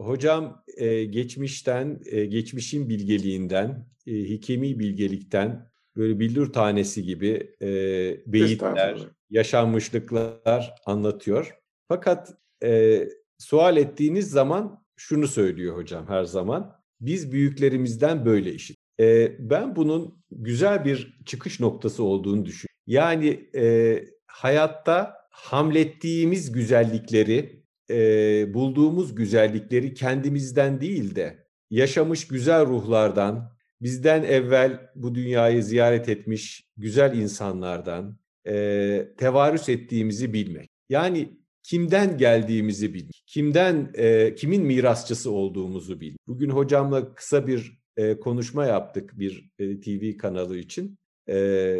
hocam e, geçmişten, e, geçmişin bilgeliğinden, e, hikemi bilgelikten böyle billur tanesi gibi e, beyitler, yaşanmışlıklar anlatıyor. Fakat e, sual ettiğiniz zaman şunu söylüyor hocam her zaman. Biz büyüklerimizden böyle işit. E, ben bunun güzel bir çıkış noktası olduğunu düşünüyorum. Yani e, hayatta hamlettiğimiz güzellikleri, e, bulduğumuz güzellikleri kendimizden değil de yaşamış güzel ruhlardan, bizden evvel bu dünyayı ziyaret etmiş güzel insanlardan e, tevarüs ettiğimizi bilmek. Yani kimden geldiğimizi bilmek, kimden e, kimin mirasçısı olduğumuzu bilmek. Bugün hocamla kısa bir e, konuşma yaptık bir e, TV kanalı için. E,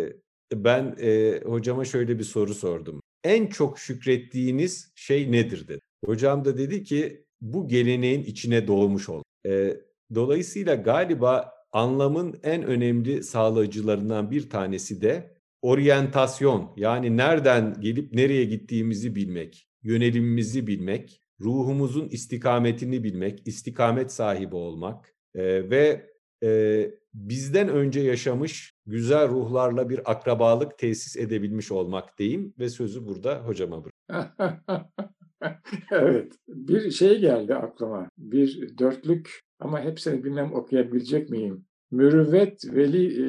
ben e, hocama şöyle bir soru sordum. En çok şükrettiğiniz şey nedir dedi. Hocam da dedi ki bu geleneğin içine doğmuş ol. E, dolayısıyla galiba anlamın en önemli sağlayıcılarından bir tanesi de oryantasyon yani nereden gelip nereye gittiğimizi bilmek, yönelimimizi bilmek, ruhumuzun istikametini bilmek, istikamet sahibi olmak e, ve e, bizden önce yaşamış güzel ruhlarla bir akrabalık tesis edebilmiş olmak diyeyim ve sözü burada hocama bırakıyorum. evet, bir şey geldi aklıma. Bir dörtlük ama hepsini bilmem okuyabilecek miyim? Mürüvvet Veli, e,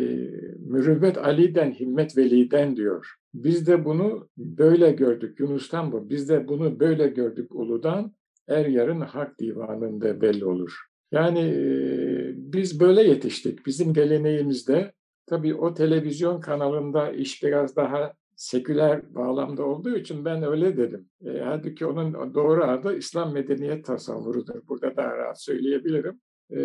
Mürüvvet Ali'den, Himmet Veli'den diyor. Biz de bunu böyle gördük Yunus'tan bu. Biz de bunu böyle gördük Ulu'dan. Er yarın Hak Divanı'nda belli olur. Yani e, biz böyle yetiştik. Bizim geleneğimizde tabii o televizyon kanalında iş biraz daha seküler bağlamda olduğu için ben öyle dedim. E, halbuki onun doğru adı İslam medeniyet tasavvurudur. Burada daha rahat söyleyebilirim. E,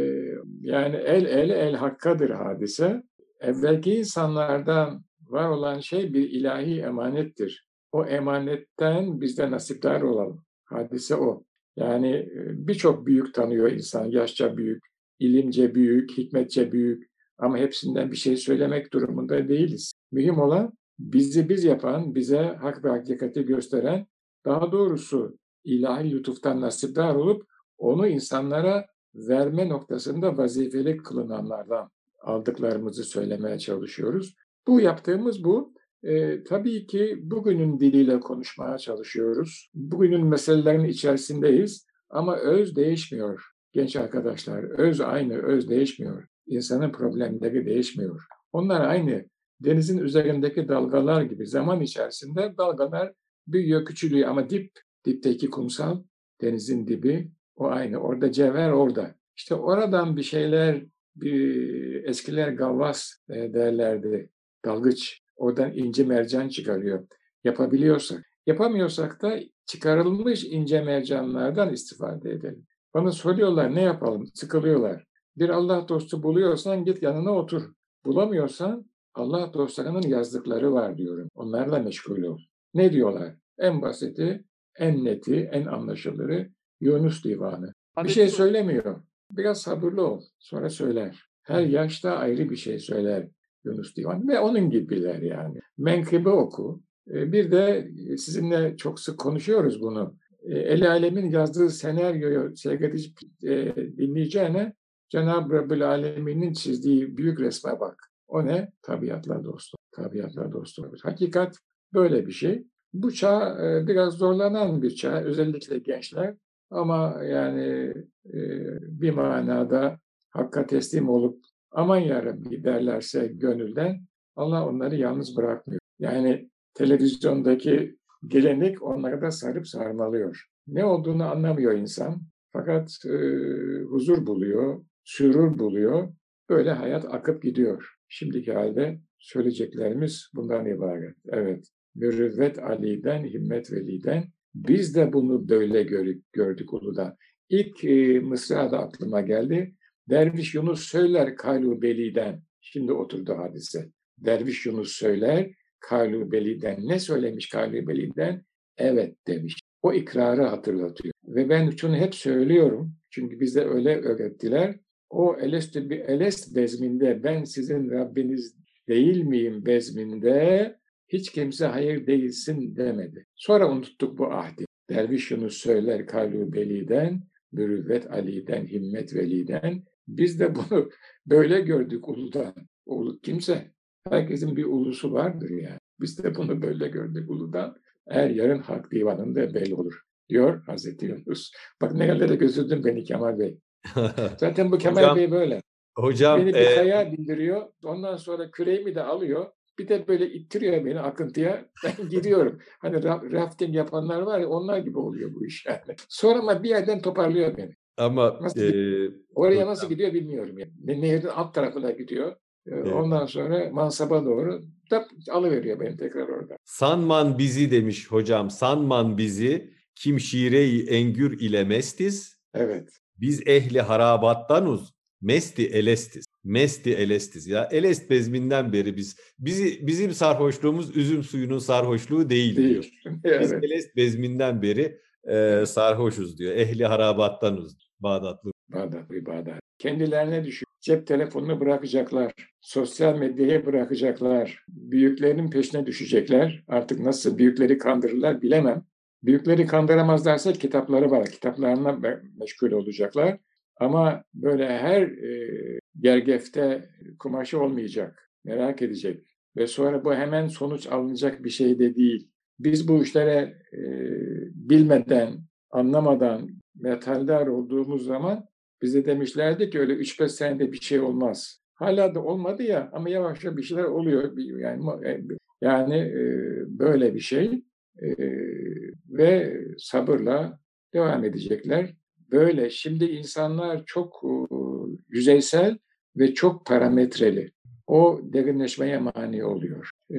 yani el el el hakkadır hadise. Evvelki insanlardan var olan şey bir ilahi emanettir. O emanetten biz de nasipler olalım. Hadise o. Yani e, birçok büyük tanıyor insan. Yaşça büyük, ilimce büyük, hikmetçe büyük. Ama hepsinden bir şey söylemek durumunda değiliz. Mühim olan bizi biz yapan, bize hak ve hakikati gösteren, daha doğrusu ilahi lütuftan nasipdar olup onu insanlara verme noktasında vazifeli kılınanlardan aldıklarımızı söylemeye çalışıyoruz. Bu yaptığımız bu. E, tabii ki bugünün diliyle konuşmaya çalışıyoruz. Bugünün meselelerinin içerisindeyiz ama öz değişmiyor genç arkadaşlar. Öz aynı, öz değişmiyor. İnsanın problemleri değişmiyor. Onlar aynı. Denizin üzerindeki dalgalar gibi zaman içerisinde dalgalar büyüyor, küçülüyor ama dip, dipteki kumsal, denizin dibi o aynı. Orada cevher orada. İşte oradan bir şeyler, bir eskiler gavvas e, derlerdi, dalgıç. Oradan ince mercan çıkarıyor. Yapabiliyorsak. Yapamıyorsak da çıkarılmış ince mercanlardan istifade edelim. Bana soruyorlar ne yapalım? Sıkılıyorlar. Bir Allah dostu buluyorsan git yanına otur. Bulamıyorsan Allah dostlarının yazdıkları var diyorum. Onlarla meşgul ol. Ne diyorlar? En basiti, en neti, en anlaşılırı Yunus Divanı. Bir şey söylemiyor. Biraz sabırlı ol. Sonra söyler. Her yaşta ayrı bir şey söyler Yunus Divan ve onun gibiler yani. Menkıbe oku. E, bir de sizinle çok sık konuşuyoruz bunu. E, El Alem'in yazdığı senaryoyu seyredip e, dinleyeceğine Cenab-ı Rabbül Alemin'in çizdiği büyük resme bak. O ne? Tabiatla dostu. Tabiatla dostu. Hakikat böyle bir şey. Bu çağ biraz zorlanan bir çağ. Özellikle gençler. Ama yani bir manada hakka teslim olup aman yarabbi derlerse gönülden Allah onları yalnız bırakmıyor. Yani televizyondaki gelenek onları da sarıp sarmalıyor. Ne olduğunu anlamıyor insan. Fakat e, huzur buluyor, sürur buluyor. Böyle hayat akıp gidiyor. Şimdiki halde söyleyeceklerimiz bundan ibaret. Evet, Mürüvvet Ali'den, Himmet Veli'den biz de bunu böyle gördük Ulu'da. İlk e, Mısra da aklıma geldi. Derviş Yunus söyler Kalu Beli'den. Şimdi oturdu hadise. Derviş Yunus söyler Kalu Beli'den. Ne söylemiş Kalu Beli'den? Evet demiş. O ikrarı hatırlatıyor. Ve ben şunu hep söylüyorum. Çünkü bize öyle öğrettiler. O elest, elest bezminde ben sizin Rabbiniz değil miyim bezminde hiç kimse hayır değilsin demedi. Sonra unuttuk bu ahdi. Derviş Yunus söyler Kalu Beli'den Mürüvvet Ali'den, Himmet Veli'den. Biz de bunu böyle gördük uludan. Ulu kimse. Herkesin bir ulusu vardır yani. Biz de bunu böyle gördük uludan. Eğer yarın hak divanında belli olur diyor Hazreti Yunus. Bak ne yerlere götürdün beni Kemal Bey. Zaten bu Kemal hocam, Bey böyle. Hocam, beni bir e... kaya bindiriyor. Ondan sonra küreğimi de alıyor. Bir de böyle ittiriyor beni akıntıya. Ben gidiyorum. Hani rafting yapanlar var ya onlar gibi oluyor bu iş yani. Sonra ama bir yerden toparlıyor beni. Ama nasıl, e, oraya nasıl gidiyor bilmiyorum. Yani. Nehrin alt tarafına gidiyor. Evet. Ondan sonra mansaba doğru da alıveriyor beni tekrar orada. Sanman bizi demiş hocam. Sanman bizi kim şireyi engür ile mestiz. Evet. Biz ehli harabattanuz mesti elestis. Mesti elestis. Ya elest bezminden beri biz bizi bizim sarhoşluğumuz üzüm suyunun sarhoşluğu değil, değil. diyor. evet. Biz elest bezminden beri e, sarhoşuz diyor. Ehli harabattanız Bağdatlı. Bağdatlı Bağdat. Kendilerine düşün. Cep telefonunu bırakacaklar. Sosyal medyaya bırakacaklar. Büyüklerinin peşine düşecekler. Artık nasıl büyükleri kandırırlar bilemem. Büyükleri kandıramazlarsa kitapları var. Kitaplarına meşgul olacaklar. Ama böyle her e, gergefte kumaşı olmayacak. Merak edecek. Ve sonra bu hemen sonuç alınacak bir şey de değil. Biz bu işlere e, bilmeden, anlamadan metaldar olduğumuz zaman bize demişlerdi ki öyle 3-5 senede bir şey olmaz. Hala da olmadı ya ama yavaş yavaş bir şeyler oluyor. Yani yani e, böyle bir şey e, ve sabırla devam edecekler. Böyle şimdi insanlar çok e, yüzeysel ve çok parametreli. O derinleşmeye mani oluyor. E,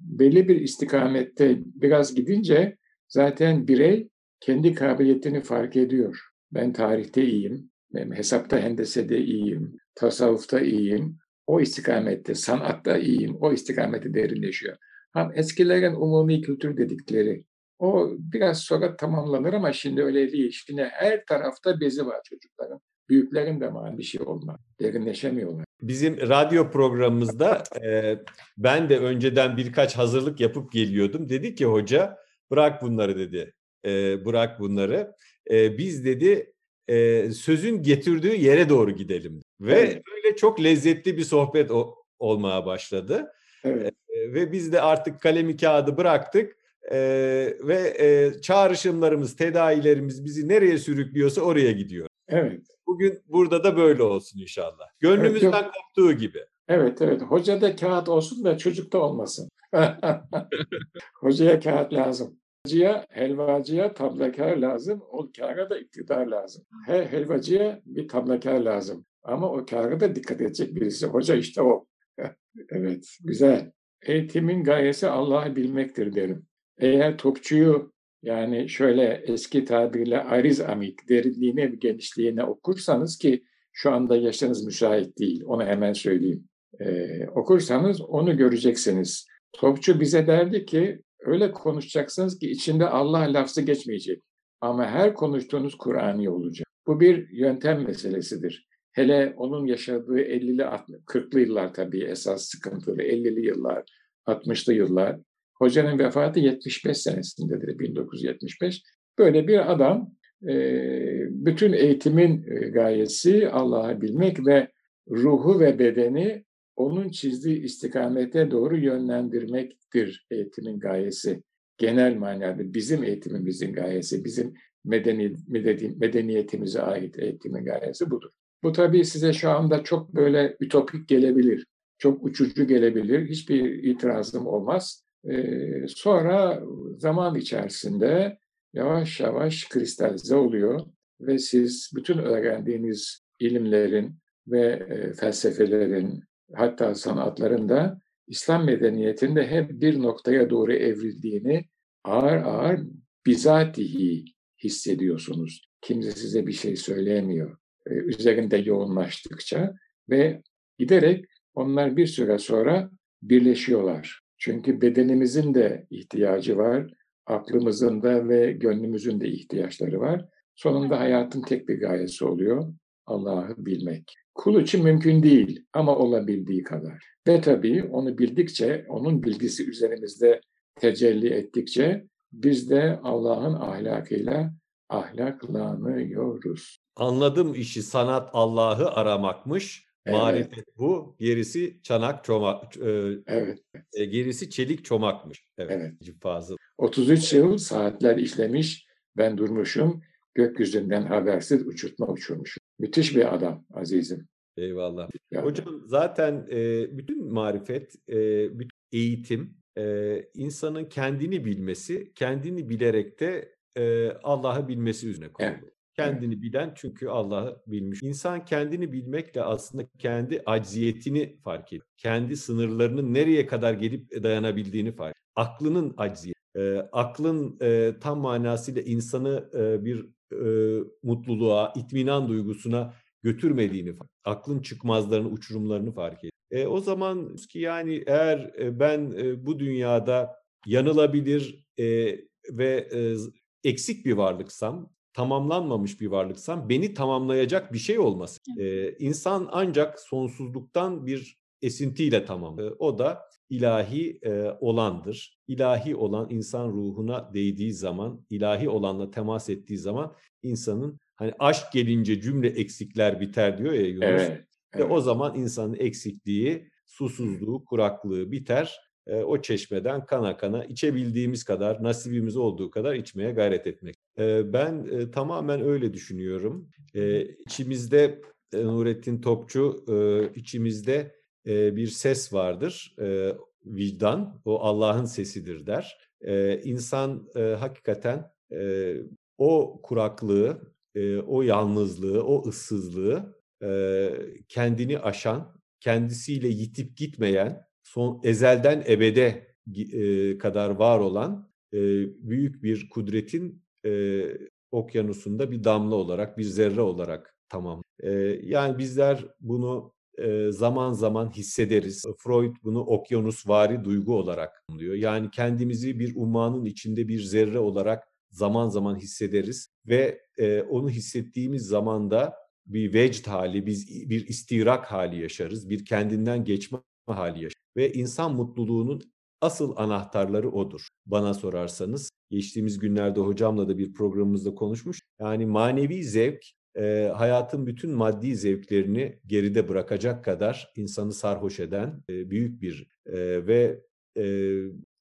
belli bir istikamette biraz gidince zaten birey kendi kabiliyetini fark ediyor. Ben tarihte iyiyim, hesapta, hendesede iyiyim, tasavvufta iyiyim, o istikamette, sanatta iyiyim, o istikamette derinleşiyor. Hem eskilerin umumi kültür dedikleri, o biraz sonra tamamlanır ama şimdi öyle değil. Şimdi her tarafta bezi var çocukların. Büyüklerin de var bir şey olmaz. Derinleşemiyorlar. Bizim radyo programımızda e, ben de önceden birkaç hazırlık yapıp geliyordum. Dedi ki hoca bırak bunları dedi. E, bırak bunları. E, biz dedi e, sözün getirdiği yere doğru gidelim. Ve evet. böyle çok lezzetli bir sohbet o, olmaya başladı. Evet. E, ve biz de artık kalemi kağıdı bıraktık. E, ve e, çağrışımlarımız, tedavilerimiz bizi nereye sürüklüyorsa oraya gidiyor. Evet. Bugün burada da böyle olsun inşallah. Gönlümüzden evet, koptuğu gibi. Evet evet. Hocada kağıt olsun da çocukta olmasın. Hocaya kağıt lazım. Helvacıya, helvacıya tablakar lazım. O kâra da iktidar lazım. Her helvacıya bir tablakar lazım. Ama o kâra da dikkat edecek birisi. Hoca işte o. evet, güzel. Eğitimin gayesi Allah'ı bilmektir derim. Eğer topçuyu yani şöyle eski tabirle ariz amik, derinliğine ve genişliğine okursanız ki şu anda yaşınız müsait değil, onu hemen söyleyeyim. Ee, okursanız onu göreceksiniz. Topçu bize derdi ki öyle konuşacaksınız ki içinde Allah lafzı geçmeyecek. Ama her konuştuğunuz Kur'an'ı olacak. Bu bir yöntem meselesidir. Hele onun yaşadığı 50'li 40'lı yıllar tabii esas sıkıntılı 50'li yıllar, 60'lı yıllar. Hocanın vefatı 75 senesindedir 1975. Böyle bir adam bütün eğitimin gayesi Allah'ı bilmek ve ruhu ve bedeni onun çizdiği istikamete doğru yönlendirmektir eğitimin gayesi. Genel manada bizim eğitimimizin gayesi, bizim medeni, medeniyetimize ait eğitimin gayesi budur. Bu tabii size şu anda çok böyle ütopik gelebilir, çok uçucu gelebilir, hiçbir itirazım olmaz. Sonra zaman içerisinde yavaş yavaş kristalize oluyor ve siz bütün öğrendiğiniz ilimlerin ve felsefelerin, hatta sanatların da İslam medeniyetinde hep bir noktaya doğru evrildiğini ağır ağır bizatihi hissediyorsunuz. Kimse size bir şey söyleyemiyor. Üzerinde yoğunlaştıkça ve giderek onlar bir süre sonra birleşiyorlar. Çünkü bedenimizin de ihtiyacı var, aklımızın da ve gönlümüzün de ihtiyaçları var. Sonunda hayatın tek bir gayesi oluyor, Allah'ı bilmek. Kul için mümkün değil ama olabildiği kadar. Ve tabii onu bildikçe, onun bilgisi üzerimizde tecelli ettikçe biz de Allah'ın ahlakıyla ahlaklanıyoruz. Anladım işi sanat Allah'ı aramakmış. Evet. Marifet bu. Gerisi çanak çomak. E, evet. E, gerisi çelik çomakmış. Evet. evet. Fazıl. 33 yıl saatler işlemiş. Ben durmuşum. Gökyüzünden habersiz uçurtma uçurmuşum. Müthiş bir adam azizim. Eyvallah. Yani. Hocam zaten e, bütün marifet, e, bütün eğitim, e, insanın kendini bilmesi, kendini bilerek de e, Allah'ı bilmesi üzerine kurulu. Evet. Kendini bilen çünkü Allah'ı bilmiş. İnsan kendini bilmekle aslında kendi acziyetini fark ediyor. Kendi sınırlarının nereye kadar gelip dayanabildiğini fark ediyor. Aklının acziyeti. E, aklın e, tam manasıyla insanı e, bir e, mutluluğa, itminan duygusuna götürmediğini, aklın çıkmazlarını, uçurumlarını fark ediyor. E, o zaman ki yani eğer e, ben e, bu dünyada yanılabilir e, ve e, eksik bir varlıksam, tamamlanmamış bir varlıksam beni tamamlayacak bir şey olması. Ee, insan ancak sonsuzluktan bir esintiyle tamam. Ee, o da ilahi e, olandır. İlahi olan insan ruhuna değdiği zaman, ilahi olanla temas ettiği zaman insanın hani aşk gelince cümle eksikler biter diyor ya Yunus. Evet, evet. Ve o zaman insanın eksikliği, susuzluğu, kuraklığı biter e, o çeşmeden kana kana içebildiğimiz kadar, nasibimiz olduğu kadar içmeye gayret etmek. Ben tamamen öyle düşünüyorum. İçimizde Nurettin Topçu, içimizde bir ses vardır. Vicdan, o Allah'ın sesidir der. İnsan hakikaten o kuraklığı, o yalnızlığı, o ıssızlığı kendini aşan, kendisiyle yitip gitmeyen, son ezelden ebede kadar var olan büyük bir kudretin e, okyanusunda bir damla olarak, bir zerre olarak tamam. E, yani bizler bunu e, zaman zaman hissederiz. Freud bunu okyanusvari duygu olarak diyor. Yani kendimizi bir ummanın içinde bir zerre olarak zaman zaman hissederiz ve e, onu hissettiğimiz zaman da bir vecd hali, biz bir istirak hali yaşarız, bir kendinden geçme hali yaşarız ve insan mutluluğunun asıl anahtarları odur. Bana sorarsanız geçtiğimiz günlerde hocamla da bir programımızda konuşmuş. Yani manevi zevk e, hayatın bütün maddi zevklerini geride bırakacak kadar insanı sarhoş eden e, büyük bir e, ve e,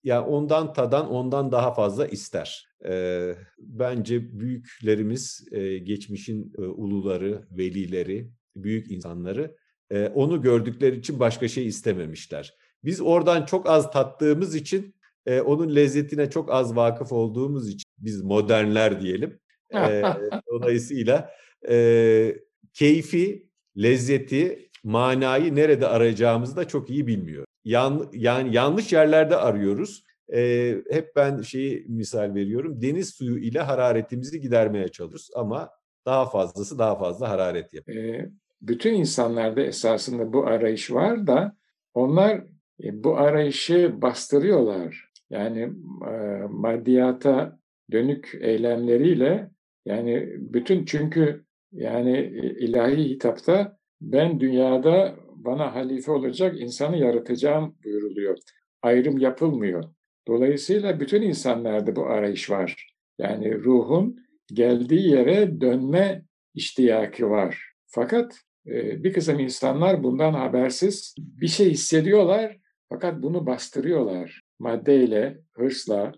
yani ondan tadan ondan daha fazla ister. E, bence büyüklerimiz, e, geçmişin e, uluları, velileri, büyük insanları e, onu gördükleri için başka şey istememişler. Biz oradan çok az tattığımız için e, onun lezzetine çok az vakıf olduğumuz için biz modernler diyelim. E, dolayısıyla e, keyfi, lezzeti, manayı nerede arayacağımızı da çok iyi bilmiyor. Yan, yani yanlış yerlerde arıyoruz. E, hep ben şeyi misal veriyorum. Deniz suyu ile hararetimizi gidermeye çalışıyoruz ama daha fazlası daha fazla hararet yapıyor. E, bütün insanlarda esasında bu arayış var da onlar e, bu arayışı bastırıyorlar. Yani e, maddiyata dönük eylemleriyle yani bütün çünkü yani e, ilahi hitapta ben dünyada bana halife olacak insanı yaratacağım buyuruluyor. Ayrım yapılmıyor. Dolayısıyla bütün insanlarda bu arayış var. Yani ruhun geldiği yere dönme iştiyakı var. Fakat bir kısım insanlar bundan habersiz bir şey hissediyorlar fakat bunu bastırıyorlar. Maddeyle, hırsla,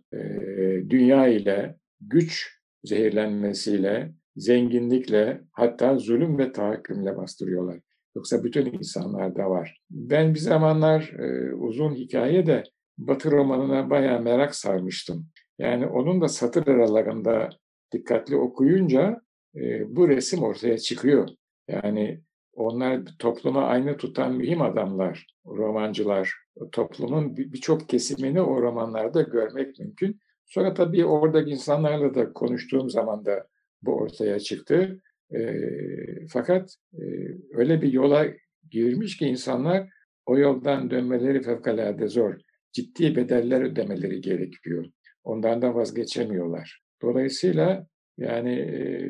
dünya ile, güç zehirlenmesiyle, zenginlikle, hatta zulüm ve tahakkümle bastırıyorlar. Yoksa bütün insanlarda var. Ben bir zamanlar uzun hikaye de Batı romanına bayağı merak sarmıştım. Yani onun da satır aralarında dikkatli okuyunca bu resim ortaya çıkıyor. Yani onlar topluma aynı tutan mühim adamlar, romancılar. Toplumun birçok kesimini o romanlarda görmek mümkün. Sonra tabii oradaki insanlarla da konuştuğum zaman da bu ortaya çıktı. E, fakat e, öyle bir yola girmiş ki insanlar o yoldan dönmeleri fevkalade zor. Ciddi bedeller ödemeleri gerekiyor. Ondan da vazgeçemiyorlar. Dolayısıyla yani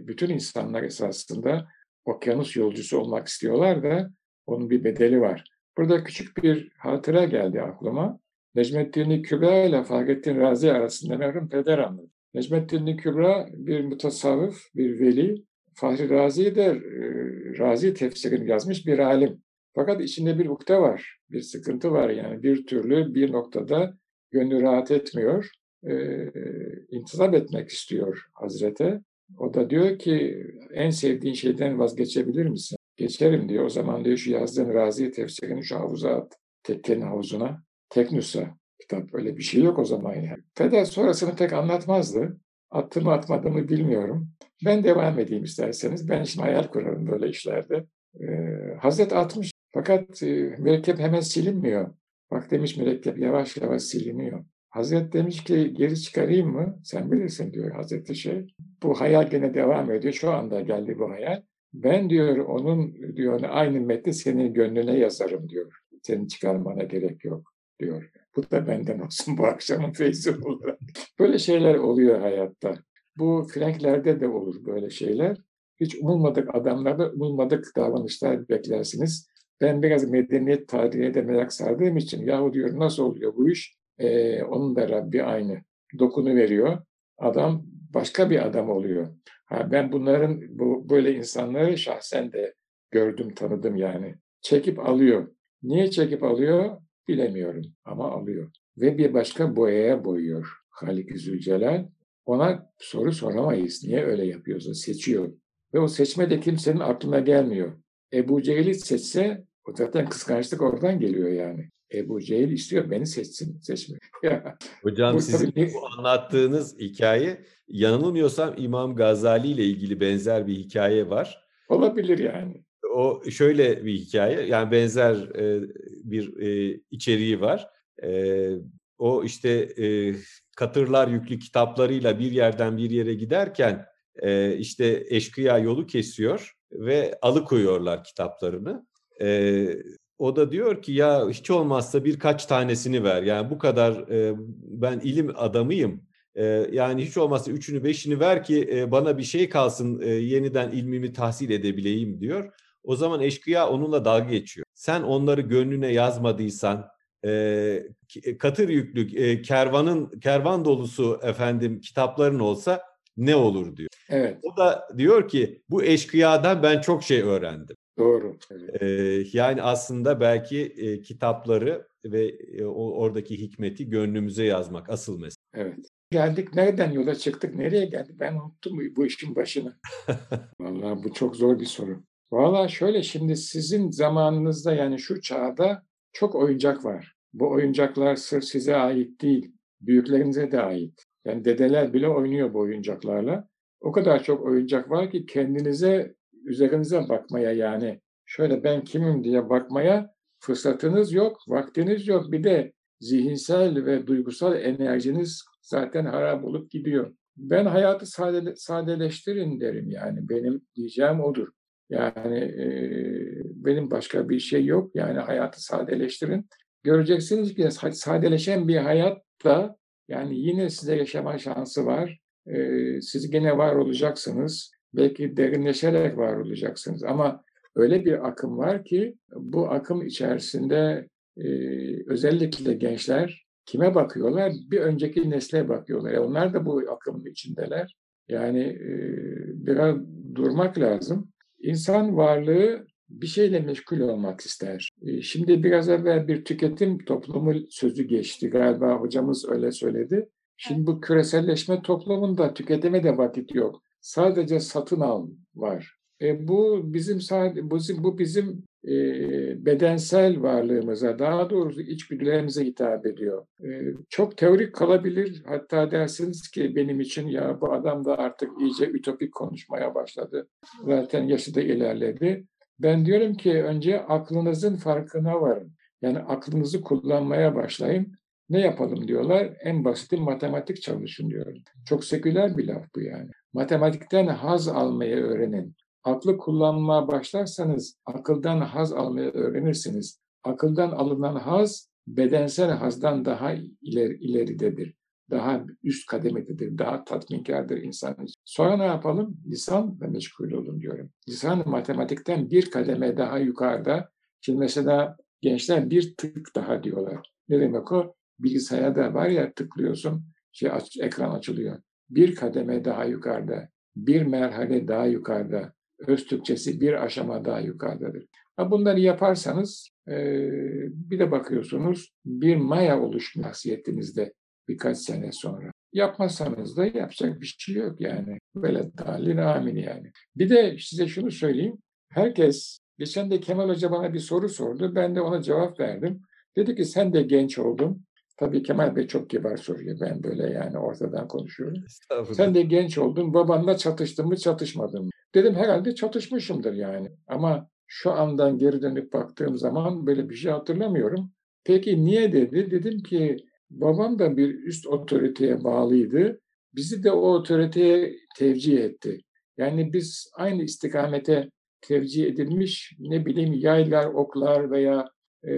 bütün insanlar esasında okyanus yolcusu olmak istiyorlar da onun bir bedeli var. Burada küçük bir hatıra geldi aklıma. Necmettin Kübra ile Fahrettin Razi arasında merhum peder anladı. Necmettin Kübra bir mutasavvıf, bir veli. Fahri Razi de e, Razi tefsirini yazmış bir alim. Fakat içinde bir ukde var, bir sıkıntı var yani bir türlü bir noktada gönlü rahat etmiyor, e, intizam etmek istiyor Hazret'e. O da diyor ki en sevdiğin şeyden vazgeçebilir misin? Geçerim diyor. O zaman diyor şu yazdığın Razi tefsirini şu havuza at. Tekkenin havuzuna. Teknüs'a. Kitap öyle bir şey yok o zaman yani. Peder sonrasını pek anlatmazdı. Attı mı bilmiyorum. Ben devam edeyim isterseniz. Ben şimdi hayal kurarım böyle işlerde. Ee, Hazret atmış fakat e, mürekkep hemen silinmiyor. Bak demiş mürekkep yavaş yavaş siliniyor. Hazret demiş ki geri çıkarayım mı? Sen bilirsin diyor Hazreti şey. Bu hayal gene devam ediyor. Şu anda geldi bu hayal. Ben diyor onun diyor aynı metni senin gönlüne yazarım diyor. Senin çıkarmana gerek yok diyor. Bu da benden olsun bu akşamın feyzi olarak. Böyle şeyler oluyor hayatta. Bu Franklerde de olur böyle şeyler. Hiç umulmadık adamlarda umulmadık davranışlar beklersiniz. Ben biraz medeniyet tarihine de merak sardığım için yahu diyor nasıl oluyor bu iş? Ee, onun da Rabbi aynı. Dokunu veriyor. Adam başka bir adam oluyor. Ben bunların bu, böyle insanları şahsen de gördüm, tanıdım yani. Çekip alıyor. Niye çekip alıyor? Bilemiyorum ama alıyor. Ve bir başka boyaya boyuyor Halik Zülcelal. Ona soru soramayız. Niye öyle yapıyorsun? Seçiyor. Ve o seçme de kimsenin aklına gelmiyor. Ebu Cehil'i seçse o zaten kıskançlık oradan geliyor yani. Ebu Cehil istiyor beni seçsin, seçmiyor. Hocam bu, sizin tabii, bu anlattığınız hikaye yanılmıyorsam İmam Gazali ile ilgili benzer bir hikaye var. Olabilir yani. O şöyle bir hikaye yani benzer e, bir e, içeriği var. E, o işte e, katırlar yüklü kitaplarıyla bir yerden bir yere giderken e, işte eşkıya yolu kesiyor ve alıkoyuyorlar kitaplarını. E, o da diyor ki ya hiç olmazsa birkaç tanesini ver. Yani bu kadar e, ben ilim adamıyım. E, yani hiç olmazsa üçünü beşini ver ki e, bana bir şey kalsın e, yeniden ilmimi tahsil edebileyim diyor. O zaman eşkıya onunla dalga geçiyor. Sen onları gönlüne yazmadıysan e, katır yüklü e, kervanın kervan dolusu efendim kitapların olsa ne olur diyor. Evet. O da diyor ki bu eşkıyadan ben çok şey öğrendim. Doğru. Evet. Ee, yani aslında belki e, kitapları ve e, o, oradaki hikmeti gönlümüze yazmak asıl mesele. Evet. Geldik nereden yola çıktık nereye geldik ben unuttum bu işin başını. Vallahi bu çok zor bir soru. Vallahi şöyle şimdi sizin zamanınızda yani şu çağda çok oyuncak var. Bu oyuncaklar sırf size ait değil, büyüklerinize de ait. Yani dedeler bile oynuyor bu oyuncaklarla. O kadar çok oyuncak var ki kendinize, üzerinize bakmaya yani şöyle ben kimim diye bakmaya fırsatınız yok, vaktiniz yok. Bir de zihinsel ve duygusal enerjiniz zaten harap olup gidiyor. Ben hayatı sade, sadeleştirin derim yani. Benim diyeceğim odur. Yani e, benim başka bir şey yok. Yani hayatı sadeleştirin. Göreceksiniz ki sadeleşen bir hayatta yani yine size yaşama şansı var. E, siz gene var olacaksınız. Belki derinleşerek var olacaksınız. Ama öyle bir akım var ki bu akım içerisinde e, özellikle gençler kime bakıyorlar? Bir önceki nesle bakıyorlar. E, onlar da bu akımın içindeler. Yani e, biraz durmak lazım. İnsan varlığı bir şeyle meşgul olmak ister. E, şimdi biraz evvel bir tüketim toplumu sözü geçti. Galiba hocamız öyle söyledi. Şimdi bu küreselleşme toplumunda tüketime de vakit yok. Sadece satın al var. E bu bizim bu bizim, bu bizim e, bedensel varlığımıza, daha doğrusu içgüdülerimize hitap ediyor. E, çok teorik kalabilir. Hatta dersiniz ki benim için ya bu adam da artık iyice ütopik konuşmaya başladı. Zaten yaşı da ilerledi. Ben diyorum ki önce aklınızın farkına varın. Yani aklınızı kullanmaya başlayın. Ne yapalım diyorlar? En basiti matematik çalışın diyorum. Çok seküler bir laf bu yani. Matematikten haz almayı öğrenin. Aklı kullanmaya başlarsanız akıldan haz almayı öğrenirsiniz. Akıldan alınan haz bedensel hazdan daha ileri, ileridedir. Daha üst kademededir, daha tatminkardır insan. Sonra ne yapalım? Lisanla meşgul olun diyorum. Lisan matematikten bir kademe daha yukarıda. Şimdi mesela gençler bir tık daha diyorlar. Ne demek o? Bilgisayarda var ya tıklıyorsun, şey aç, ekran açılıyor. bir kademe daha yukarıda, bir merhale daha yukarıda, öz Türkçesi bir aşama daha yukarıdadır. Ha bunları yaparsanız e, bir de bakıyorsunuz bir maya oluşma hasiyetinizde birkaç sene sonra. Yapmazsanız da yapacak bir şey yok yani. Böyle dalil amin yani. Bir de size şunu söyleyeyim. Herkes, geçen de Kemal Hoca bana bir soru sordu. Ben de ona cevap verdim. Dedi ki sen de genç oldun. Tabii Kemal Bey çok kibar soruyor. Ben böyle yani ortadan konuşuyorum. Sen de genç oldun. Babanla çatıştın mı çatışmadın mı? Dedim herhalde çatışmışımdır yani. Ama şu andan geri dönüp baktığım zaman böyle bir şey hatırlamıyorum. Peki niye dedi? Dedim ki babam da bir üst otoriteye bağlıydı. Bizi de o otoriteye tevcih etti. Yani biz aynı istikamete tevcih edilmiş ne bileyim yaylar, oklar veya e,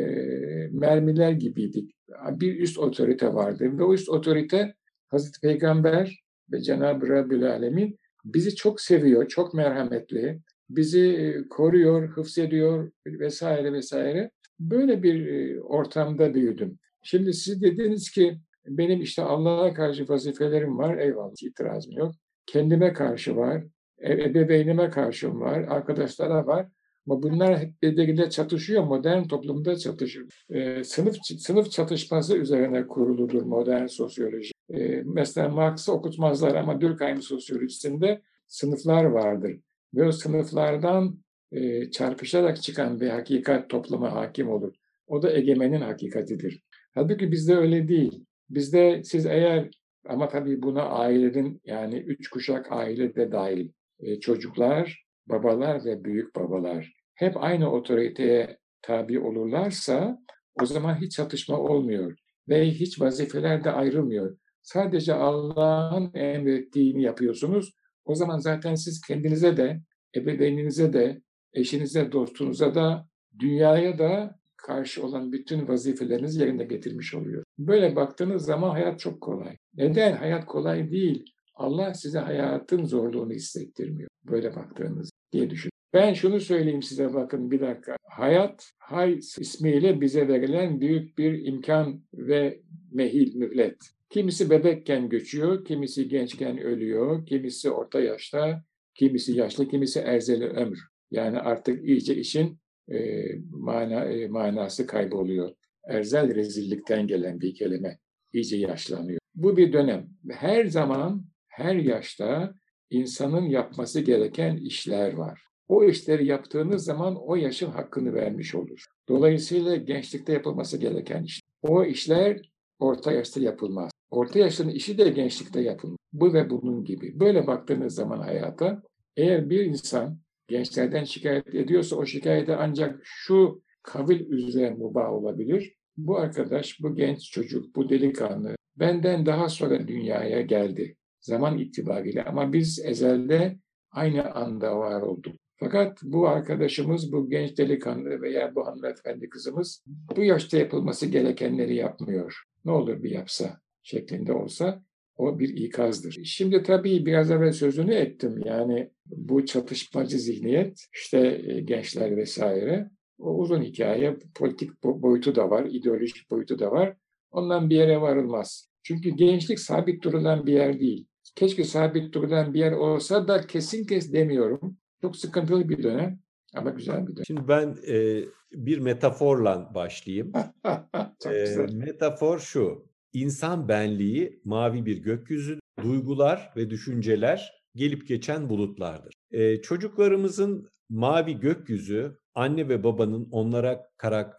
mermiler gibiydik. Bir üst otorite vardı ve o üst otorite Hazreti Peygamber ve Cenab-ı Rabbül Alemin bizi çok seviyor, çok merhametli, bizi koruyor, hıfzediyor vesaire vesaire. Böyle bir ortamda büyüdüm. Şimdi siz dediniz ki benim işte Allah'a karşı vazifelerim var, eyvallah itirazım yok. Kendime karşı var, e, ebeveynime karşı var, arkadaşlara var. Ama bunlar hep birbiriyle çatışıyor, modern toplumda çatışır. Ee, sınıf sınıf çatışması üzerine kuruludur modern sosyoloji. Ee, mesela Marx'ı okutmazlar ama Durkheim sosyolojisinde sınıflar vardır. Ve o sınıflardan e, çarpışarak çıkan bir hakikat topluma hakim olur. O da egemenin hakikatidir. Halbuki bizde öyle değil. Bizde siz eğer ama tabii buna ailenin yani üç kuşak aile de dahil e, çocuklar, babalar ve büyük babalar hep aynı otoriteye tabi olurlarsa o zaman hiç çatışma olmuyor ve hiç vazifeler de ayrılmıyor. Sadece Allah'ın emrettiğini yapıyorsunuz. O zaman zaten siz kendinize de, ebeveyninize de, eşinize, dostunuza da, dünyaya da karşı olan bütün vazifelerinizi yerine getirmiş oluyor. Böyle baktığınız zaman hayat çok kolay. Neden? Hayat kolay değil. Allah size hayatın zorluğunu hissettirmiyor. Böyle baktığınız diye düşün. Ben şunu söyleyeyim size bakın bir dakika. Hayat hay ismiyle bize verilen büyük bir imkan ve mehil, mühlet. Kimisi bebekken göçüyor, kimisi gençken ölüyor, kimisi orta yaşta, kimisi yaşlı, kimisi erzeli ömür. Yani artık iyice işin e, mana, e, manası kayboluyor. Erzel rezillikten gelen bir kelime. İyice yaşlanıyor. Bu bir dönem. Her zaman, her yaşta insanın yapması gereken işler var. O işleri yaptığınız zaman o yaşın hakkını vermiş olur. Dolayısıyla gençlikte yapılması gereken iş. O işler orta yaşta yapılmaz. Orta yaşın işi de gençlikte yapılmaz. Bu ve bunun gibi. Böyle baktığınız zaman hayata eğer bir insan gençlerden şikayet ediyorsa o şikayete ancak şu kavil üzere mubah olabilir. Bu arkadaş, bu genç çocuk, bu delikanlı benden daha sonra dünyaya geldi. Zaman itibariyle ama biz ezelde aynı anda var olduk. Fakat bu arkadaşımız, bu genç delikanlı veya bu hanımefendi kızımız bu yaşta yapılması gerekenleri yapmıyor. Ne olur bir yapsa şeklinde olsa o bir ikazdır. Şimdi tabii biraz evvel sözünü ettim. Yani bu çatışmacı zihniyet, işte e, gençler vesaire, o uzun hikaye, politik boyutu da var, ideolojik boyutu da var. Ondan bir yere varılmaz. Çünkü gençlik sabit durulan bir yer değil. Keşke sabit durulan bir yer olsa da kesin kes demiyorum. Çok sıkıntılı bir dönem ama güzel bir dönem. Şimdi ben e, bir metaforla başlayayım. Çok güzel. E, metafor şu, insan benliği mavi bir gökyüzü, duygular ve düşünceler gelip geçen bulutlardır. E, çocuklarımızın mavi gökyüzü anne ve babanın onlara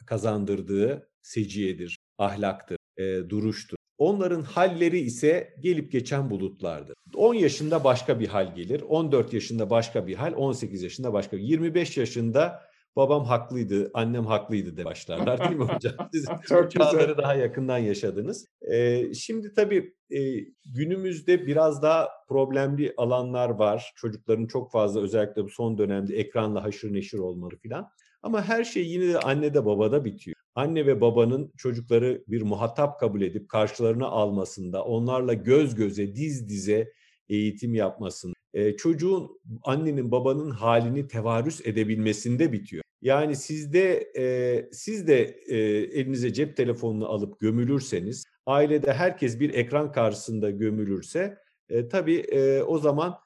kazandırdığı seciyedir, ahlaktır, e, duruştur. Onların halleri ise gelip geçen bulutlardır. 10 yaşında başka bir hal gelir, 14 yaşında başka bir hal, 18 yaşında başka. 25 yaşında babam haklıydı, annem haklıydı de başlarlar değil mi hocam? Siz Çok daha yakından yaşadınız. Ee, şimdi tabii e, günümüzde biraz daha problemli alanlar var. Çocukların çok fazla özellikle bu son dönemde ekranla haşır neşir olmaları filan. Ama her şey yine de annede babada bitiyor anne ve babanın çocukları bir muhatap kabul edip karşılarına almasında, onlarla göz göze, diz dize eğitim yapmasında, e, çocuğun annenin babanın halini tevarüs edebilmesinde bitiyor. Yani sizde e, siz de e, elinize cep telefonunu alıp gömülürseniz, ailede herkes bir ekran karşısında gömülürse E, tabii e, o zaman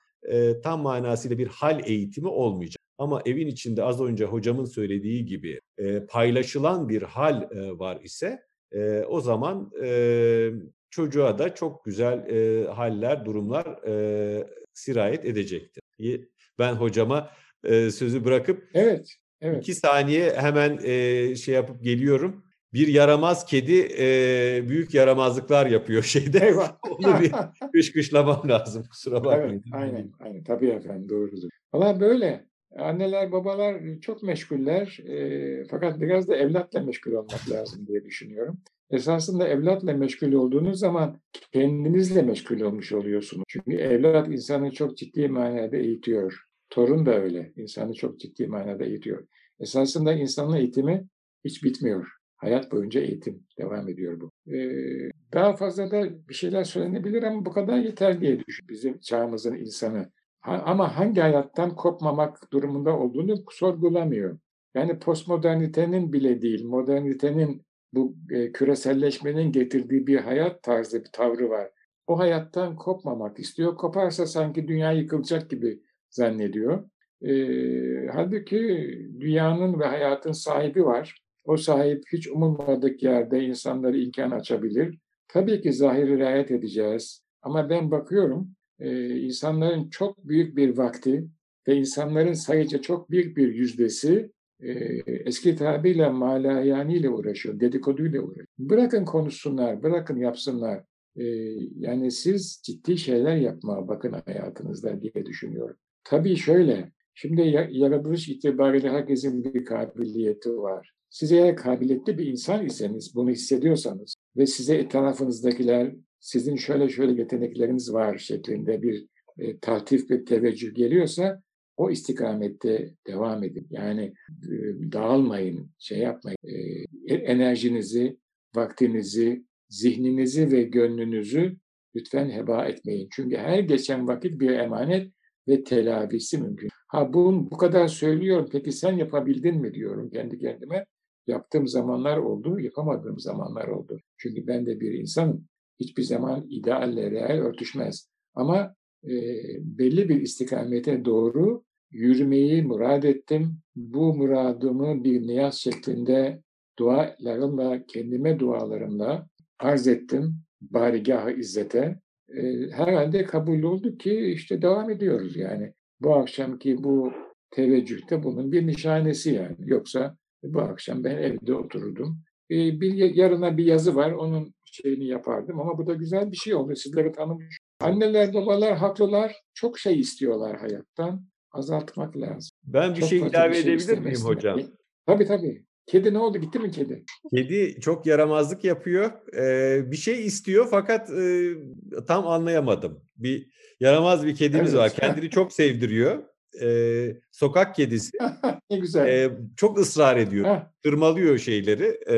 tam manasıyla bir hal eğitimi olmayacak. Ama evin içinde az önce hocamın söylediği gibi e, paylaşılan bir hal e, var ise e, o zaman e, çocuğa da çok güzel e, haller, durumlar e, sirayet edecektir. Ben hocama e, sözü bırakıp evet, evet. iki saniye hemen e, şey yapıp geliyorum. Bir yaramaz kedi e, büyük yaramazlıklar yapıyor şeyde. Eyvah. Onu bir kışkışlamam lazım kusura bakmayın. Evet, aynen, aynen. Tabii efendim doğrudur. Valla böyle. Anneler, babalar çok meşguller. E, fakat biraz da evlatla meşgul olmak lazım diye düşünüyorum. Esasında evlatla meşgul olduğunuz zaman kendinizle meşgul olmuş oluyorsunuz. Çünkü evlat insanı çok ciddi manada eğitiyor. Torun da öyle. İnsanı çok ciddi manada eğitiyor. Esasında insanın eğitimi hiç bitmiyor. Hayat boyunca eğitim devam ediyor bu. Ee, daha fazla da bir şeyler söylenebilir ama bu kadar yeter diye düşün. Bizim çağımızın insanı. Ama hangi hayattan kopmamak durumunda olduğunu sorgulamıyor. Yani postmodernitenin bile değil, modernitenin bu e, küreselleşmenin getirdiği bir hayat tarzı, bir tavrı var. O hayattan kopmamak istiyor. Koparsa sanki dünya yıkılacak gibi zannediyor. E, halbuki dünyanın ve hayatın sahibi var. O sahip hiç umulmadık yerde insanlara imkan açabilir. Tabii ki zahiri riayet edeceğiz. Ama ben bakıyorum e, insanların çok büyük bir vakti ve insanların sayıca çok büyük bir yüzdesi e, eski tabirle malayaniyle uğraşıyor, dedikoduyla uğraşıyor. Bırakın konuşsunlar, bırakın yapsınlar. E, yani siz ciddi şeyler yapmaya bakın hayatınızda diye düşünüyorum. Tabii şöyle, şimdi yaratılış itibariyle herkesin bir kabiliyeti var. Siz eğer kabiliyetli bir insan iseniz, bunu hissediyorsanız ve size etrafınızdakiler sizin şöyle şöyle yetenekleriniz var şeklinde bir e, tahtif ve teveccüh geliyorsa o istikamette devam edin. Yani e, dağılmayın, şey yapmayın. E, enerjinizi, vaktinizi, zihninizi ve gönlünüzü lütfen heba etmeyin. Çünkü her geçen vakit bir emanet ve telafisi mümkün. Ha bunu bu kadar söylüyorum. Peki sen yapabildin mi diyorum kendi kendime. Yaptığım zamanlar oldu, yapamadığım zamanlar oldu. Çünkü ben de bir insanım. Hiçbir zaman idealle real örtüşmez. Ama e, belli bir istikamete doğru yürümeyi murad ettim. Bu muradımı bir niyaz şeklinde dualarımla, kendime dualarımla arz ettim barigah izzete. E, herhalde kabul oldu ki işte devam ediyoruz yani. Bu akşamki bu teveccühte bunun bir nişanesi yani. Yoksa bu akşam ben evde oturdum. E, bir yarına bir yazı var, onun şeyini yapardım ama bu da güzel bir şey oldu. Sizleri tanımış. Anneler, babalar haklılar. Çok şey istiyorlar hayattan azaltmak lazım. Ben bir çok şey ilave şey edebilir miyim hocam? Tabii tabii. Kedi ne oldu? Gitti mi kedi? Kedi çok yaramazlık yapıyor. Ee, bir şey istiyor fakat e, tam anlayamadım. Bir yaramaz bir kedimiz evet. var. Kendini çok sevdiriyor. Ee, sokak kedisi. ne güzel. Ee, çok ısrar ediyor. Tırmalıyor şeyleri, e,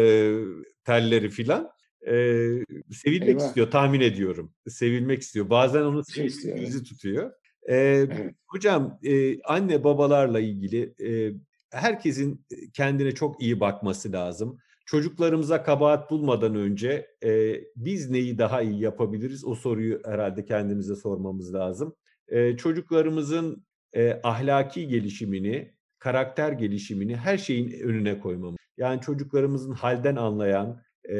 telleri filan. Ee, sevilmek Eyvah. istiyor tahmin ediyorum. Sevilmek istiyor. Bazen onu şey istiyor, evet. tutuyor. Ee, evet. Hocam e, anne babalarla ilgili e, herkesin kendine çok iyi bakması lazım. Çocuklarımıza kabahat bulmadan önce e, biz neyi daha iyi yapabiliriz o soruyu herhalde kendimize sormamız lazım. E, çocuklarımızın e, ahlaki gelişimini, karakter gelişimini her şeyin önüne koymamız. Yani çocuklarımızın halden anlayan, e,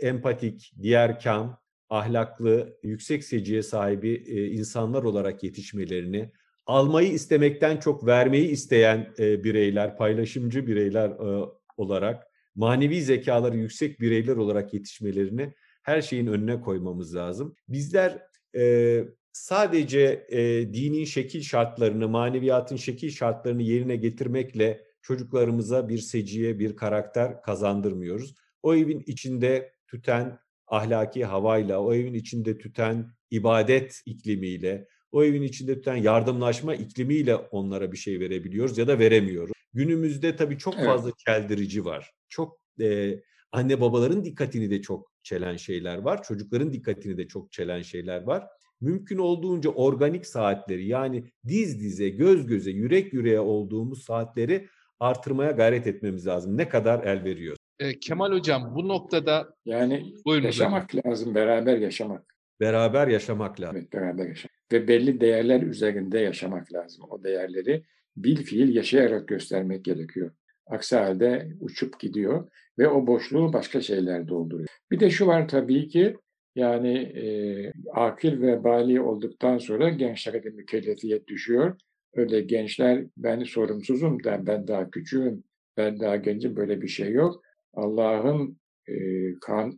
empatik, diğerkan, ahlaklı, yüksek seciye sahibi e, insanlar olarak yetişmelerini, almayı istemekten çok vermeyi isteyen e, bireyler, paylaşımcı bireyler e, olarak, manevi zekaları yüksek bireyler olarak yetişmelerini her şeyin önüne koymamız lazım. Bizler e, sadece e, dinin şekil şartlarını, maneviyatın şekil şartlarını yerine getirmekle çocuklarımıza bir seciye, bir karakter kazandırmıyoruz. O evin içinde tüten ahlaki havayla, o evin içinde tüten ibadet iklimiyle, o evin içinde tüten yardımlaşma iklimiyle onlara bir şey verebiliyoruz ya da veremiyoruz. Günümüzde tabii çok fazla evet. çeldirici var. Çok e, anne babaların dikkatini de çok çelen şeyler var. Çocukların dikkatini de çok çelen şeyler var. Mümkün olduğunca organik saatleri yani diz dize, göz göze, yürek yüreğe olduğumuz saatleri artırmaya gayret etmemiz lazım. Ne kadar el veriyor. E, Kemal Hocam bu noktada yani Buyurun yaşamak hocam. lazım, beraber yaşamak. Beraber yaşamak lazım. Evet, beraber yaşamak. Ve belli değerler üzerinde yaşamak lazım. O değerleri bil fiil yaşayarak göstermek gerekiyor. Aksi halde uçup gidiyor ve o boşluğu başka şeyler dolduruyor. Bir de şu var tabii ki yani e, akil ve bali olduktan sonra gençlere de mükellefiyet düşüyor. Öyle gençler ben sorumsuzum, ben, ben daha küçüğüm, ben daha gencim böyle bir şey yok. Allah'ın e,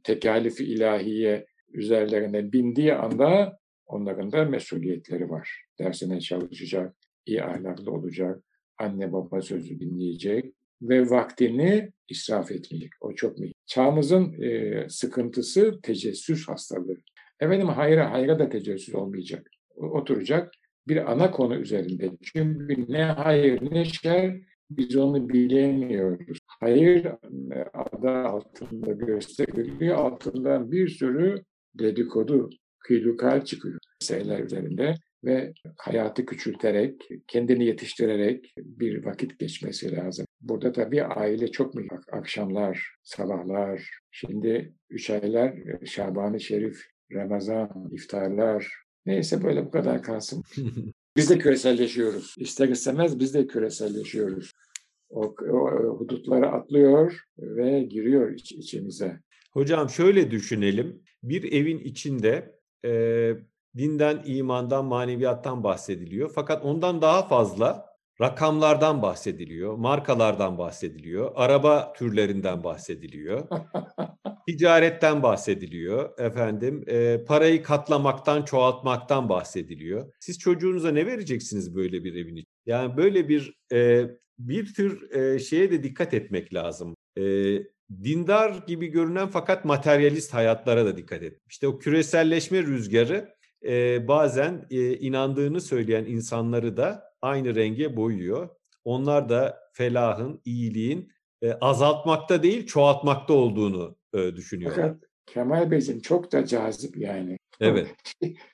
tekalifi ilahiye üzerlerine bindiği anda onların da mesuliyetleri var. Dersine çalışacak, iyi ahlaklı olacak, anne baba sözü dinleyecek ve vaktini israf etmeyecek. O çok mühim. Çağımızın e, sıkıntısı tecessüs hastalığı. Efendim hayra, hayra da tecessüs olmayacak. Oturacak bir ana konu üzerinde. Çünkü ne hayır ne şer biz onu bilemiyoruz. Hayır adı altında gösteriliyor. Altından bir sürü dedikodu, kıylukal çıkıyor meseleler üzerinde ve hayatı küçülterek, kendini yetiştirerek bir vakit geçmesi lazım. Burada tabii aile çok mühim. Akşamlar, sabahlar, şimdi üç aylar Şaban-ı Şerif, Ramazan, iftarlar, neyse böyle bu kadar kalsın. Biz de küreselleşiyoruz. İster istemez biz de küreselleşiyoruz. O, o hudutları atlıyor ve giriyor iç, içimize. Hocam şöyle düşünelim. Bir evin içinde e, dinden, imandan, maneviyattan bahsediliyor. Fakat ondan daha fazla rakamlardan bahsediliyor, markalardan bahsediliyor, araba türlerinden bahsediliyor, ticaretten bahsediliyor, efendim e, parayı katlamaktan, çoğaltmaktan bahsediliyor. Siz çocuğunuza ne vereceksiniz böyle bir evin için? Yani böyle bir e, bir tür e, şeye de dikkat etmek lazım. E, dindar gibi görünen fakat materyalist hayatlara da dikkat et. İşte o küreselleşme rüzgarı e, bazen e, inandığını söyleyen insanları da aynı renge boyuyor. Onlar da felahın, iyiliğin e, azaltmakta değil çoğaltmakta olduğunu e, düşünüyorlar. Fakat Kemal Beyciğim çok da cazip yani. Evet.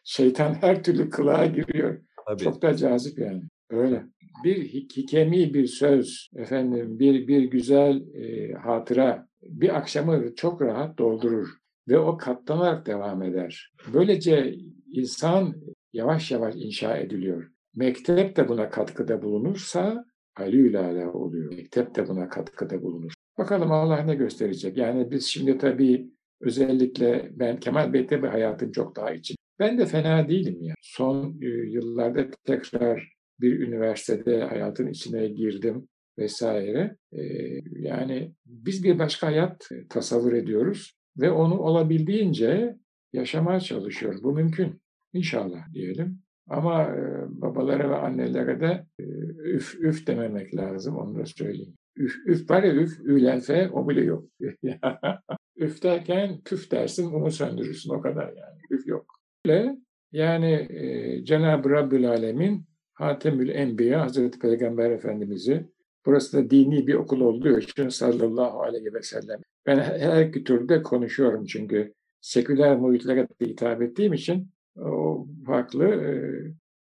Şeytan her türlü kılığa giriyor. Tabii. Çok da cazip yani. Öyle. Bir hikemi bir söz, efendim bir bir güzel e, hatıra bir akşamı çok rahat doldurur ve o katlanarak devam eder. Böylece insan yavaş yavaş inşa ediliyor. Mektep de buna katkıda bulunursa alü oluyor. Mektep de buna katkıda bulunur. Bakalım Allah ne gösterecek. Yani biz şimdi tabii özellikle ben Kemal Bey'de bir hayatım çok daha için. Ben de fena değilim ya. Son e, yıllarda tekrar bir üniversitede hayatın içine girdim vesaire. E, yani biz bir başka hayat tasavvur ediyoruz ve onu olabildiğince yaşamaya çalışıyoruz. Bu mümkün. İnşallah diyelim. Ama e, babalara ve annelere de e, üf üf dememek lazım onu da söyleyeyim. Üf, üf var ya üf, ülenfe o bile yok. üf derken püf dersin onu söndürürsün o kadar yani. Üf yok. Öyle yani e, Cenab-ı Rabbül Alemin Hatemül Enbiya Hazreti Peygamber Efendimiz'i burası da dini bir okul olduğu için sallallahu aleyhi ve sellem. Ben her iki türde konuşuyorum çünkü seküler muhitlere hitap ettiğim için o farklı e,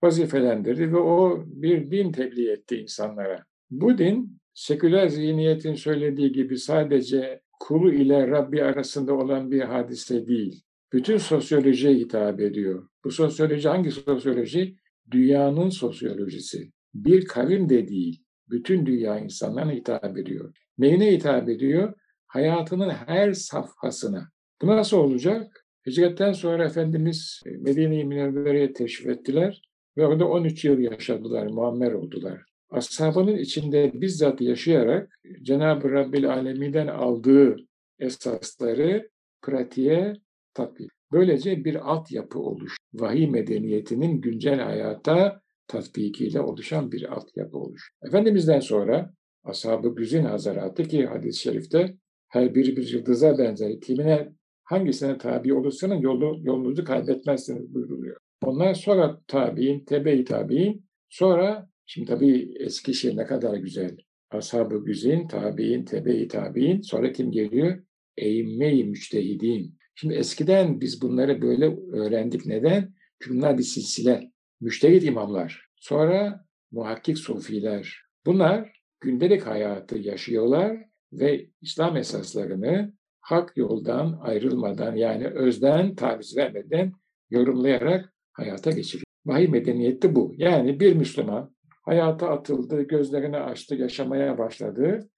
vazifelendirdi ve o bir din tebliğ etti insanlara. Bu din seküler zihniyetin söylediği gibi sadece kulu ile Rabbi arasında olan bir hadise değil. Bütün sosyolojiye hitap ediyor. Bu sosyoloji hangi sosyoloji? Dünyanın sosyolojisi. Bir kavim de değil. Bütün dünya insanlarına hitap ediyor. Neyine hitap ediyor? Hayatının her safhasına. Bu nasıl olacak? Hicretten sonra Efendimiz e, Medine-i Münevvere'ye teşrif ettiler ve orada 13 yıl yaşadılar, muammer oldular. Ashabının içinde bizzat yaşayarak Cenab-ı Rabbil Alemi'den aldığı esasları pratiğe tatbik. Böylece bir altyapı oluş. Vahiy medeniyetinin güncel hayata tatbikiyle oluşan bir altyapı oluş. Efendimiz'den sonra Ashab-ı Güzin Hazaratı ki hadis-i şerifte her biri bir yıldıza benzer. Kimine hangisine tabi olursanız yolu, yolunuzu kaybetmezsiniz buyruluyor. Ondan sonra tabi'in, tebe-i tabi'in, sonra şimdi tabii eski şey ne kadar güzel. Ashab-ı güzin, tabi'in, tebe-i tabi'in, sonra kim geliyor? Eğimme-i müçtehidin. Şimdi eskiden biz bunları böyle öğrendik. Neden? Çünkü bunlar bir silsile. Müştehit imamlar. Sonra muhakkik sufiler. Bunlar gündelik hayatı yaşıyorlar ve İslam esaslarını hak yoldan ayrılmadan yani özden taviz vermeden yorumlayarak hayata geçiriyor. Vahiy medeniyeti bu. Yani bir Müslüman hayata atıldı, gözlerini açtı, yaşamaya başladı.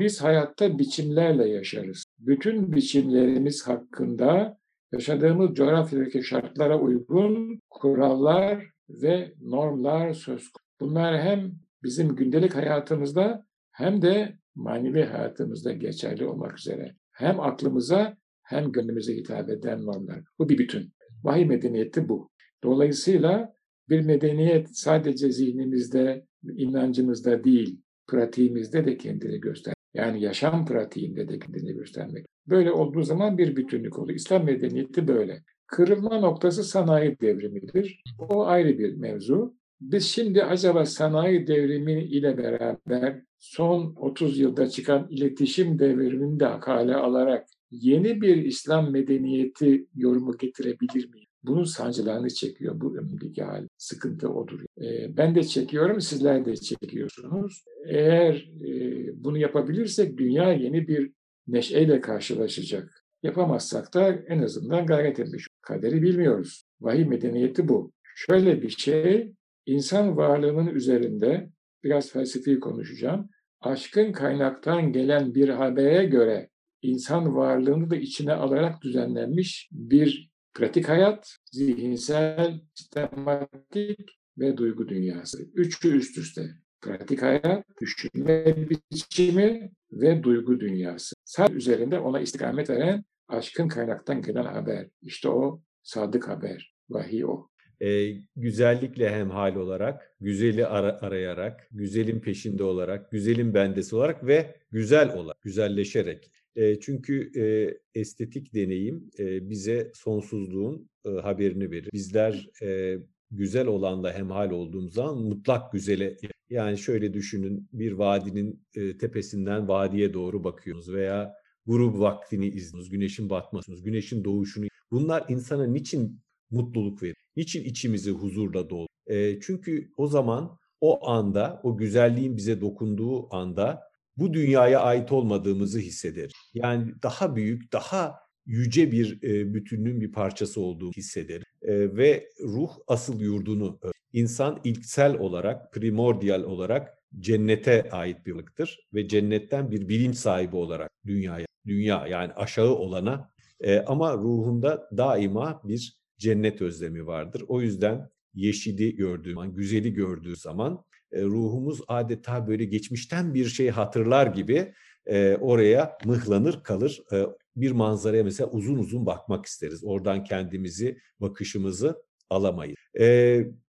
Biz hayatta biçimlerle yaşarız. Bütün biçimlerimiz hakkında yaşadığımız coğrafyadaki şartlara uygun kurallar ve normlar söz konusu. Bunlar hem bizim gündelik hayatımızda hem de manevi hayatımızda geçerli olmak üzere. Hem aklımıza hem gönlümüze hitap eden normlar. Bu bir bütün. Vahiy medeniyeti bu. Dolayısıyla bir medeniyet sadece zihnimizde, inancımızda değil, pratiğimizde de kendini göster. Yani yaşam pratiğinde de kendini göstermek. Böyle olduğu zaman bir bütünlük oluyor. İslam medeniyeti böyle. Kırılma noktası sanayi devrimidir. O ayrı bir mevzu. Biz şimdi acaba sanayi devrimi ile beraber son 30 yılda çıkan iletişim devrimini de hale alarak yeni bir İslam medeniyeti yorumu getirebilir miyiz? Bunun sancılarını çekiyor bu ömründeki hal. Sıkıntı odur. E, ben de çekiyorum, sizler de çekiyorsunuz. Eğer e, bunu yapabilirsek dünya yeni bir neşeyle karşılaşacak. Yapamazsak da en azından gayret etmiş. Kaderi bilmiyoruz. Vahiy medeniyeti bu. Şöyle bir şey, insan varlığının üzerinde, biraz felsefi konuşacağım, aşkın kaynaktan gelen bir habere göre insan varlığını da içine alarak düzenlenmiş bir pratik hayat, zihinsel, sistematik ve duygu dünyası. Üçü üst üste. Pratik hayat, düşünme biçimi ve duygu dünyası. Sadece üzerinde ona istikamet veren aşkın kaynaktan gelen haber. İşte o sadık haber, vahiy o. E, güzellikle hemhal olarak, güzeli ara, arayarak, güzelin peşinde olarak, güzelin bendesi olarak ve güzel olarak, güzelleşerek. E, çünkü e, estetik deneyim e, bize sonsuzluğun e, haberini verir. Bizler e, güzel olanla hemhal olduğumuz zaman mutlak güzele yani şöyle düşünün bir vadinin e, tepesinden vadiye doğru bakıyorsunuz veya grup vaktini izliyorsunuz, güneşin batmasını, güneşin doğuşunu. Bunlar insana niçin mutluluk verir? Niçin içimizi huzurla dolu? E, çünkü o zaman o anda, o güzelliğin bize dokunduğu anda bu dünyaya ait olmadığımızı hissederiz. Yani daha büyük, daha yüce bir e, bütünlüğün bir parçası olduğunu hisseder. E, ve ruh asıl yurdunu, insan ilksel olarak, primordial olarak cennete ait bir varlıktır ve cennetten bir bilinç sahibi olarak dünyaya, dünya yani aşağı olana e, ama ruhunda daima bir cennet özlemi vardır. O yüzden yeşili gördüğü zaman, güzeli gördüğü zaman e, ruhumuz adeta böyle geçmişten bir şey hatırlar gibi e, oraya mıhlanır kalır. E, bir manzaraya mesela uzun uzun bakmak isteriz. Oradan kendimizi, bakışımızı alamayız.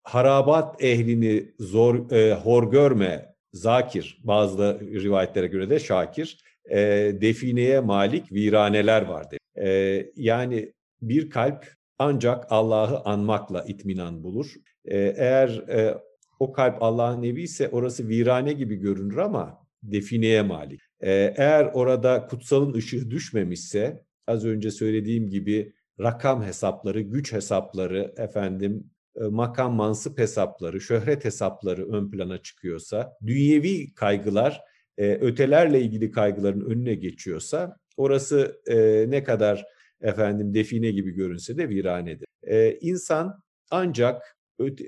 Harabat ehlini zor hor görme zakir bazı rivayetlere göre de şakir defineye malik viraneler vardır. E, yani bir kalp ancak Allah'ı anmakla itminan bulur. E, eğer e, o kalp Allah'ın evi ise orası virane gibi görünür ama defineye malik. Ee, eğer orada kutsalın ışığı düşmemişse az önce söylediğim gibi rakam hesapları, güç hesapları, efendim e, makam mansıp hesapları, şöhret hesapları ön plana çıkıyorsa, dünyevi kaygılar e, ötelerle ilgili kaygıların önüne geçiyorsa orası ne kadar efendim define gibi görünse de viranedir. İnsan ancak öte,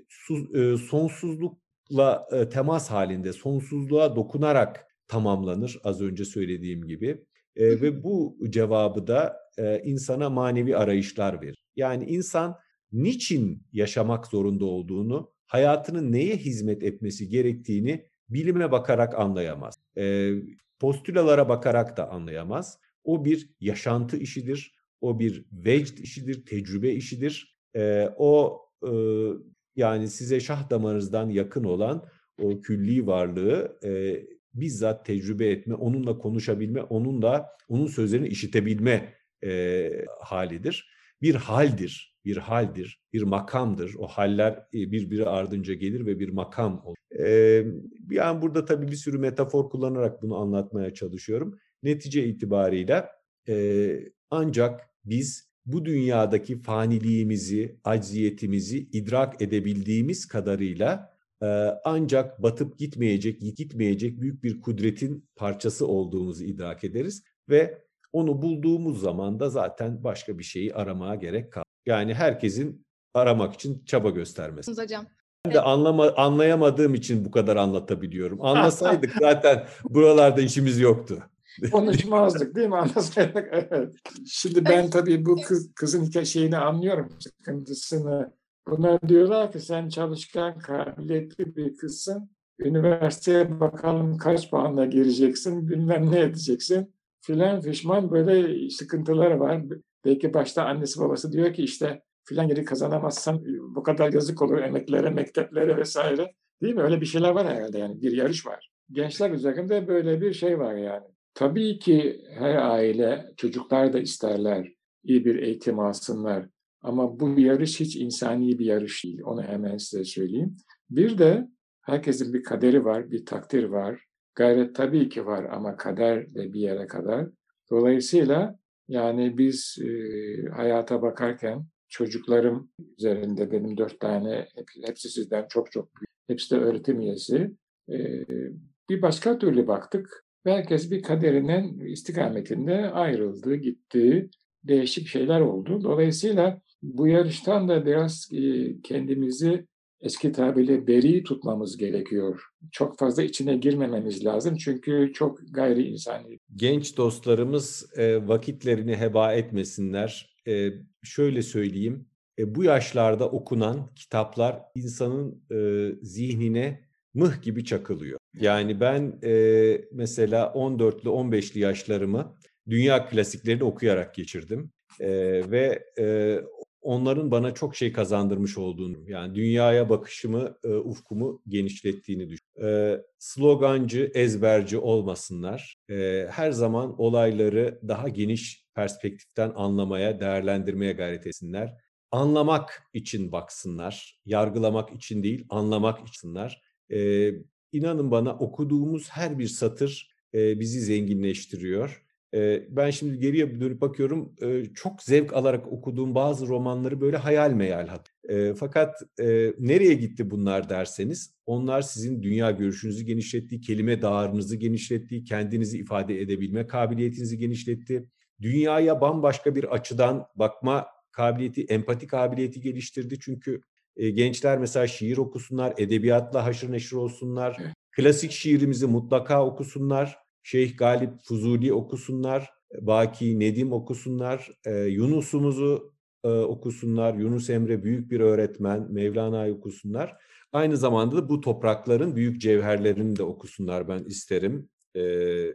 sonsuzlukla temas halinde, sonsuzluğa dokunarak tamamlanır az önce söylediğim gibi. E, ve bu cevabı da e, insana manevi arayışlar verir. Yani insan niçin yaşamak zorunda olduğunu, hayatının neye hizmet etmesi gerektiğini bilime bakarak anlayamaz. E, postülalara bakarak da anlayamaz. O bir yaşantı işidir, o bir vecd işidir, tecrübe işidir. E, o e, yani size şah damarınızdan yakın olan o külli varlığı e, bizzat tecrübe etme, onunla konuşabilme, onunla onun sözlerini işitebilme e, halidir. Bir haldir, bir haldir, bir makamdır. O haller birbiri ardınca gelir ve bir makam olur. E, yani burada tabii bir sürü metafor kullanarak bunu anlatmaya çalışıyorum. Netice itibariyle e, ancak biz bu dünyadaki faniliğimizi, acziyetimizi idrak edebildiğimiz kadarıyla ancak batıp gitmeyecek, gitmeyecek büyük bir kudretin parçası olduğumuzu idrak ederiz ve onu bulduğumuz zaman da zaten başka bir şeyi aramaya gerek kalmaz. Yani herkesin aramak için çaba göstermesi. Hocam. Ben de anlama, anlayamadığım için bu kadar anlatabiliyorum. Anlasaydık zaten buralarda işimiz yoktu. Konuşmazdık değil mi? Anlasaydık. Evet. Şimdi ben tabii bu kız, kızın şeyini anlıyorum. Sıkıntısını. Buna diyorlar ki sen çalışkan, kabiliyetli bir kızsın. Üniversiteye bakalım kaç puanla gireceksin, bilmem ne edeceksin. Filan fişman böyle sıkıntıları var. Belki başta annesi babası diyor ki işte filan yeri kazanamazsan bu kadar yazık olur emeklere, mekteplere vesaire. Değil mi? Öyle bir şeyler var herhalde yani bir yarış var. Gençler üzerinde böyle bir şey var yani. Tabii ki her aile, çocuklar da isterler iyi bir eğitim alsınlar. Ama bu yarış hiç insani bir yarış değil. Onu hemen size söyleyeyim. Bir de herkesin bir kaderi var, bir takdir var. Gayret tabii ki var ama kader de bir yere kadar. Dolayısıyla yani biz e, hayata bakarken çocuklarım üzerinde benim dört tane, hepsi sizden çok çok büyük, hepsi de öğretim üyesi. E, bir başka türlü baktık. Herkes bir kaderinin istikametinde ayrıldı, gitti. Değişik şeyler oldu. Dolayısıyla bu yarıştan da biraz e, kendimizi eski tabirle beri tutmamız gerekiyor. Çok fazla içine girmememiz lazım çünkü çok gayri insani. Genç dostlarımız e, vakitlerini heba etmesinler. E, şöyle söyleyeyim, bu yaşlarda okunan kitaplar insanın zihnine mıh gibi çakılıyor. Yani ben e, mesela 14'lü 15'li yaşlarımı dünya klasiklerini okuyarak geçirdim. E, ve e, onların bana çok şey kazandırmış olduğunu, yani dünyaya bakışımı, e, ufkumu genişlettiğini düşünüyorum. E, slogancı, ezberci olmasınlar. E, her zaman olayları daha geniş perspektiften anlamaya, değerlendirmeye gayret etsinler. Anlamak için baksınlar, yargılamak için değil, anlamak içinler. E, inanın bana okuduğumuz her bir satır e, bizi zenginleştiriyor ben şimdi geriye dönüp bakıyorum çok zevk alarak okuduğum bazı romanları böyle hayal meyal hat. Fakat nereye gitti bunlar derseniz onlar sizin dünya görüşünüzü genişletti, kelime dağarınızı genişletti, kendinizi ifade edebilme kabiliyetinizi genişletti. Dünyaya bambaşka bir açıdan bakma kabiliyeti, empati kabiliyeti geliştirdi. Çünkü gençler mesela şiir okusunlar, edebiyatla haşır neşir olsunlar, klasik şiirimizi mutlaka okusunlar Şeyh Galip Fuzuli okusunlar, Baki Nedim okusunlar, e, Yunus'umuzu e, okusunlar, Yunus Emre büyük bir öğretmen, Mevlana'yı okusunlar. Aynı zamanda da bu toprakların büyük cevherlerini de okusunlar ben isterim. E, e,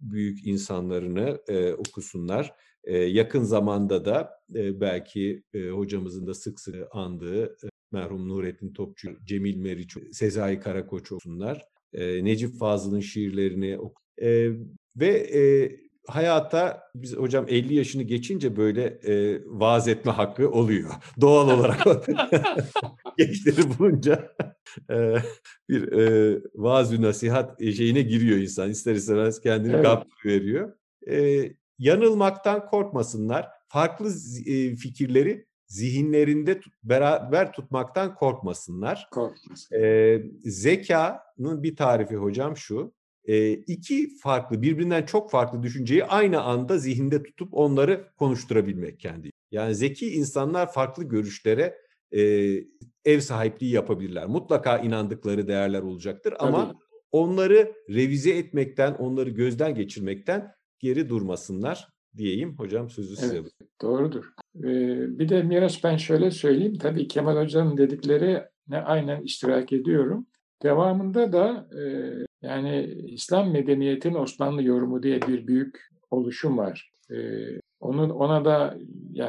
büyük insanlarını e, okusunlar. Yakın zamanda da belki hocamızın da sık sık andığı merhum Nurettin Topçu, Cemil Meriç, Sezai Karakoç olsunlar Necip Fazıl'ın şiirlerini oku. Ve hayata biz hocam 50 yaşını geçince böyle e, vaaz etme hakkı oluyor. Doğal olarak gençleri bulunca e, bir e, vaaz nasihat şeyine giriyor insan. İster istemez kendini evet. veriyor. E, yanılmaktan korkmasınlar. Farklı e, fikirleri zihinlerinde beraber tutmaktan korkmasınlar. Korkmasın. Ee, zekanın bir tarifi hocam şu. E, iki farklı, birbirinden çok farklı düşünceyi aynı anda zihinde tutup onları konuşturabilmek kendi. Yani zeki insanlar farklı görüşlere e, ev sahipliği yapabilirler. Mutlaka inandıkları değerler olacaktır ama Tabii. onları revize etmekten, onları gözden geçirmekten geri durmasınlar diyeyim. Hocam sözü size. Evet, doğrudur. Ee, bir de Miraç ben şöyle söyleyeyim. Tabii Kemal Hoca'nın dedikleri ne aynen iştirak ediyorum. Devamında da e, yani İslam medeniyetin Osmanlı yorumu diye bir büyük oluşum var. E, onun ona da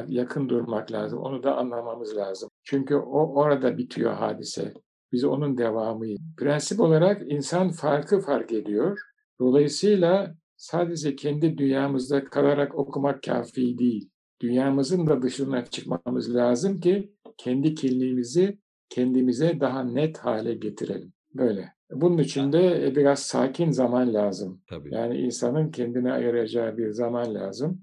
yakın durmak lazım. Onu da anlamamız lazım. Çünkü o orada bitiyor hadise. Biz onun devamıyız. Prensip olarak insan farkı fark ediyor. Dolayısıyla sadece kendi dünyamızda kalarak okumak kafi değil. Dünyamızın da dışına çıkmamız lazım ki kendi kimliğimizi kendimize daha net hale getirelim. Böyle. Bunun için de e, biraz sakin zaman lazım. Tabii. Yani insanın kendine ayıracağı bir zaman lazım.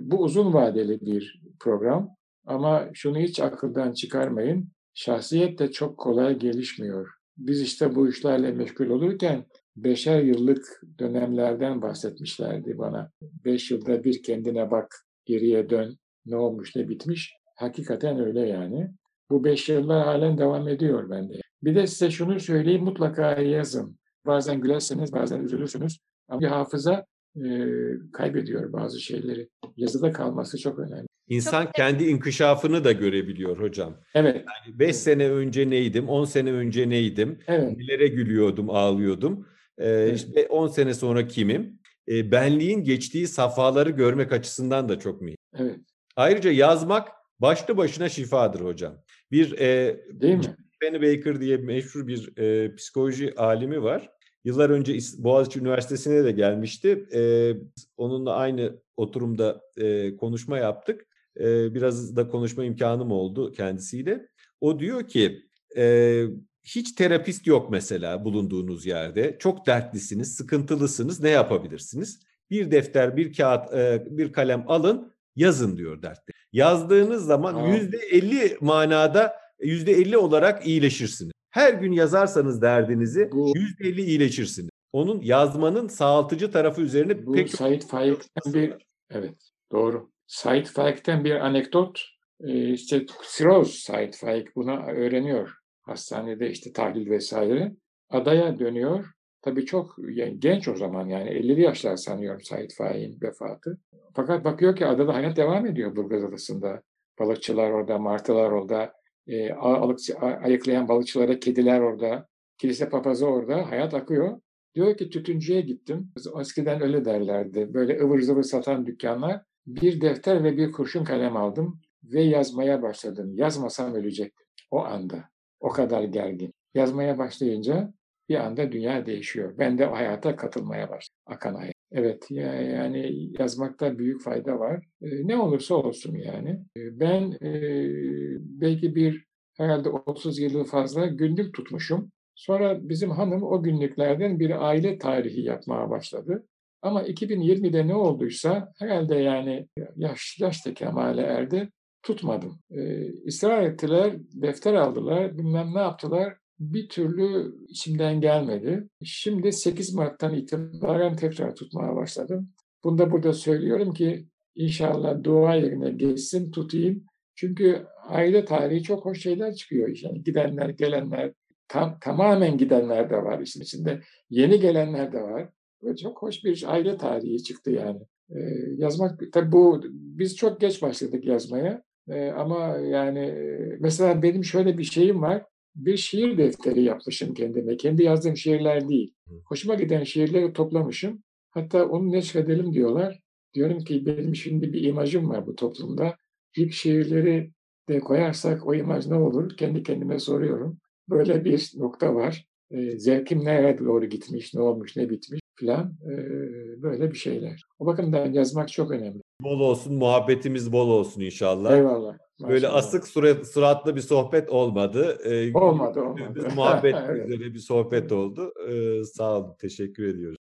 Bu uzun vadeli bir program ama şunu hiç akıldan çıkarmayın. Şahsiyet de çok kolay gelişmiyor. Biz işte bu işlerle meşgul olurken beşer yıllık dönemlerden bahsetmişlerdi bana. Beş yılda bir kendine bak, geriye dön, ne olmuş ne bitmiş. Hakikaten öyle yani. Bu beş yıllar halen devam ediyor bende. Bir de size şunu söyleyeyim mutlaka yazın. Bazen gülersiniz bazen üzülürsünüz. Ama bir hafıza e, kaybediyor bazı şeyleri. Yazıda kalması çok önemli. İnsan çok kendi inkişafını da görebiliyor hocam. Evet. Yani 5 sene önce neydim, 10 sene önce neydim, evet. nelere gülüyordum, ağlıyordum. Ee, işte 10 sene sonra kimim? Ee, benliğin geçtiği safhaları görmek açısından da çok mühim. Evet. Ayrıca yazmak başlı başına şifadır hocam. Bir e, Değil mi? Penny Baker diye meşhur bir e, psikoloji alimi var. Yıllar önce Boğaziçi Üniversitesi'ne de gelmişti. E, onunla aynı oturumda e, konuşma yaptık. E, biraz da konuşma imkanım oldu kendisiyle. O diyor ki e, hiç terapist yok mesela bulunduğunuz yerde. Çok dertlisiniz, sıkıntılısınız. Ne yapabilirsiniz? Bir defter, bir kağıt, e, bir kalem alın, yazın diyor dertte. Yazdığınız zaman yüzde elli manada yüzde elli olarak iyileşirsiniz. Her gün yazarsanız derdinizi yüzde elli iyileşirsiniz. Onun yazmanın sağaltıcı tarafı üzerine bu pek Said Faik'ten bir evet doğru. Said Faik'ten bir anekdot işte Siroz Said Faik buna öğreniyor. Hastanede işte tahlil vesaire. Adaya dönüyor. Tabii çok genç o zaman yani 50'li yaşlar sanıyorum Said Faik'in vefatı. Fakat bakıyor ki adada hayat devam ediyor Burgaz Adası'nda. Balıkçılar orada, martılar orada, e, alık, ayıklayan balıkçılara kediler orada, kilise papazı orada, hayat akıyor. Diyor ki tütüncüye gittim. Eskiden öyle derlerdi. Böyle ıvır zıvır satan dükkanlar. Bir defter ve bir kurşun kalem aldım ve yazmaya başladım. Yazmasam ölecektim. O anda. O kadar gergin. Yazmaya başlayınca bir anda dünya değişiyor. Ben de hayata katılmaya başladım. Akan hayat. Evet yani yazmakta büyük fayda var. Ne olursa olsun yani. Ben belki bir herhalde 30 yılı fazla günlük tutmuşum. Sonra bizim hanım o günlüklerden bir aile tarihi yapmaya başladı. Ama 2020'de ne olduysa herhalde yani yaş, yaş da kemale erdi tutmadım. Ee, ısrar ettiler, defter aldılar, bilmem ne yaptılar. Bir türlü içimden gelmedi. Şimdi 8 Mart'tan itibaren tekrar tutmaya başladım. Bunu da burada söylüyorum ki inşallah dua yerine geçsin, tutayım. Çünkü aile tarihi çok hoş şeyler çıkıyor. Yani gidenler, gelenler, tam, tamamen gidenler de var işin içinde. Yeni gelenler de var. Böyle çok hoş bir aile tarihi çıktı yani. Ee, yazmak, tabii bu, biz çok geç başladık yazmaya. Ee, ama yani mesela benim şöyle bir şeyim var. Bir şiir defteri yapmışım kendime. Kendi yazdığım şiirler değil. Hoşuma giden şiirleri toplamışım. Hatta onu neşredelim diyorlar. Diyorum ki benim şimdi bir imajım var bu toplumda. İlk şiirleri de koyarsak o imaj ne olur? Kendi kendime soruyorum. Böyle bir nokta var. E, zevkim nereye doğru gitmiş, ne olmuş, ne bitmiş falan e, böyle bir şeyler. O bakımdan yazmak çok önemli. Bol olsun, muhabbetimiz bol olsun inşallah. Eyvallah. Böyle asık surat, suratlı bir sohbet olmadı. Ee, olmadı, olmadı. Muhabbet üzere bir sohbet oldu. Ee, sağ olun, teşekkür ediyoruz.